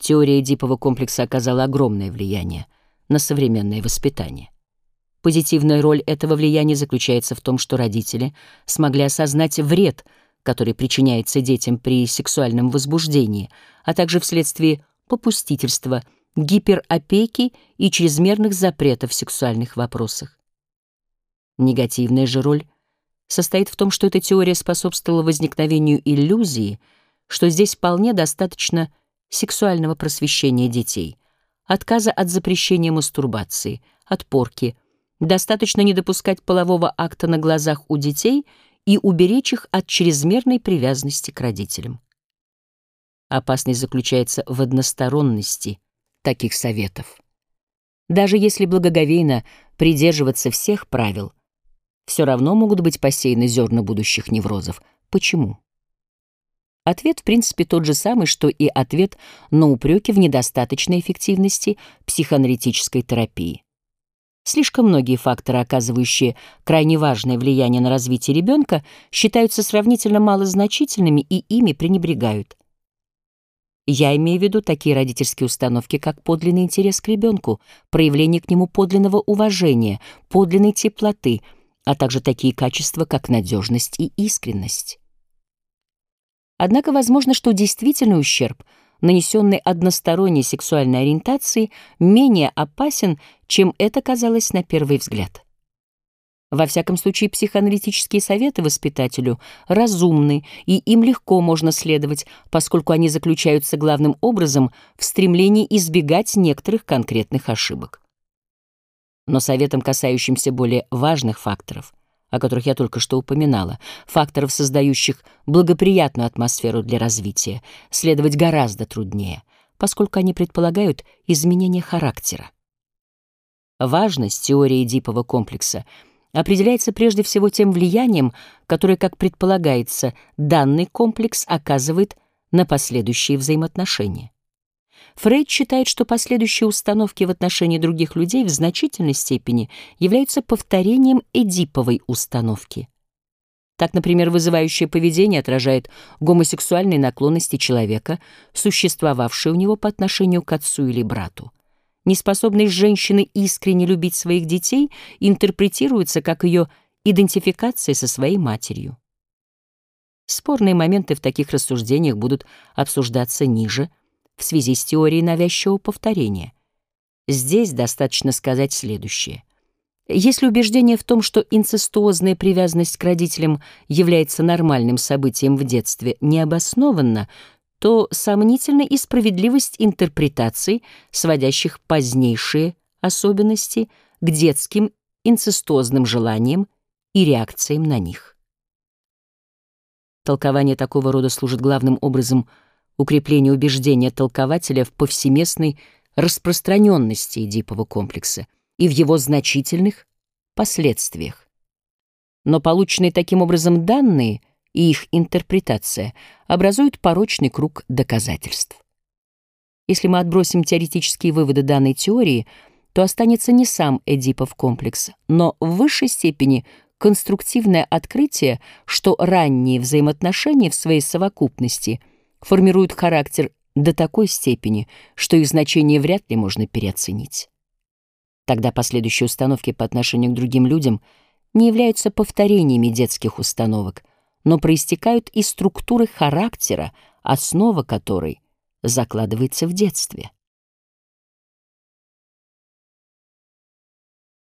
Теория Эдипова комплекса оказала огромное влияние на современное воспитание. Позитивная роль этого влияния заключается в том, что родители смогли осознать вред, который причиняется детям при сексуальном возбуждении, а также вследствие попустительства, гиперопеки и чрезмерных запретов в сексуальных вопросах. Негативная же роль состоит в том, что эта теория способствовала возникновению иллюзии, что здесь вполне достаточно сексуального просвещения детей, отказа от запрещения мастурбации, от порки, достаточно не допускать полового акта на глазах у детей и уберечь их от чрезмерной привязанности к родителям. Опасность заключается в односторонности таких советов. Даже если благоговейно придерживаться всех правил, все равно могут быть посеяны зерна будущих неврозов. Почему? Ответ, в принципе, тот же самый, что и ответ на упреки в недостаточной эффективности психоаналитической терапии. Слишком многие факторы, оказывающие крайне важное влияние на развитие ребенка, считаются сравнительно малозначительными и ими пренебрегают. Я имею в виду такие родительские установки, как подлинный интерес к ребенку, проявление к нему подлинного уважения, подлинной теплоты, а также такие качества, как надежность и искренность. Однако возможно, что действительный ущерб, нанесенный односторонней сексуальной ориентацией, менее опасен, чем это казалось на первый взгляд. Во всяком случае, психоаналитические советы воспитателю разумны, и им легко можно следовать, поскольку они заключаются главным образом в стремлении избегать некоторых конкретных ошибок. Но советам, касающимся более важных факторов — о которых я только что упоминала, факторов, создающих благоприятную атмосферу для развития, следовать гораздо труднее, поскольку они предполагают изменение характера. Важность теории Эдипова комплекса определяется прежде всего тем влиянием, которое, как предполагается, данный комплекс оказывает на последующие взаимоотношения. Фрейд считает, что последующие установки в отношении других людей в значительной степени являются повторением эдиповой установки. Так, например, вызывающее поведение отражает гомосексуальные наклонности человека, существовавшие у него по отношению к отцу или брату. Неспособность женщины искренне любить своих детей интерпретируется как ее идентификация со своей матерью. Спорные моменты в таких рассуждениях будут обсуждаться ниже — в связи с теорией навязчивого повторения. Здесь достаточно сказать следующее. Если убеждение в том, что инцестуозная привязанность к родителям является нормальным событием в детстве, необоснованно, то сомнительна и справедливость интерпретаций, сводящих позднейшие особенности к детским инцестуозным желаниям и реакциям на них. Толкование такого рода служит главным образом – укрепление убеждения толкователя в повсеместной распространенности Эдипова комплекса и в его значительных последствиях. Но полученные таким образом данные и их интерпретация образуют порочный круг доказательств. Если мы отбросим теоретические выводы данной теории, то останется не сам Эдипов комплекс, но в высшей степени конструктивное открытие, что ранние взаимоотношения в своей совокупности — формируют характер до такой степени, что их значение вряд ли можно переоценить. Тогда последующие установки по отношению к другим людям не являются повторениями детских установок, но проистекают из структуры характера, основа которой закладывается в детстве.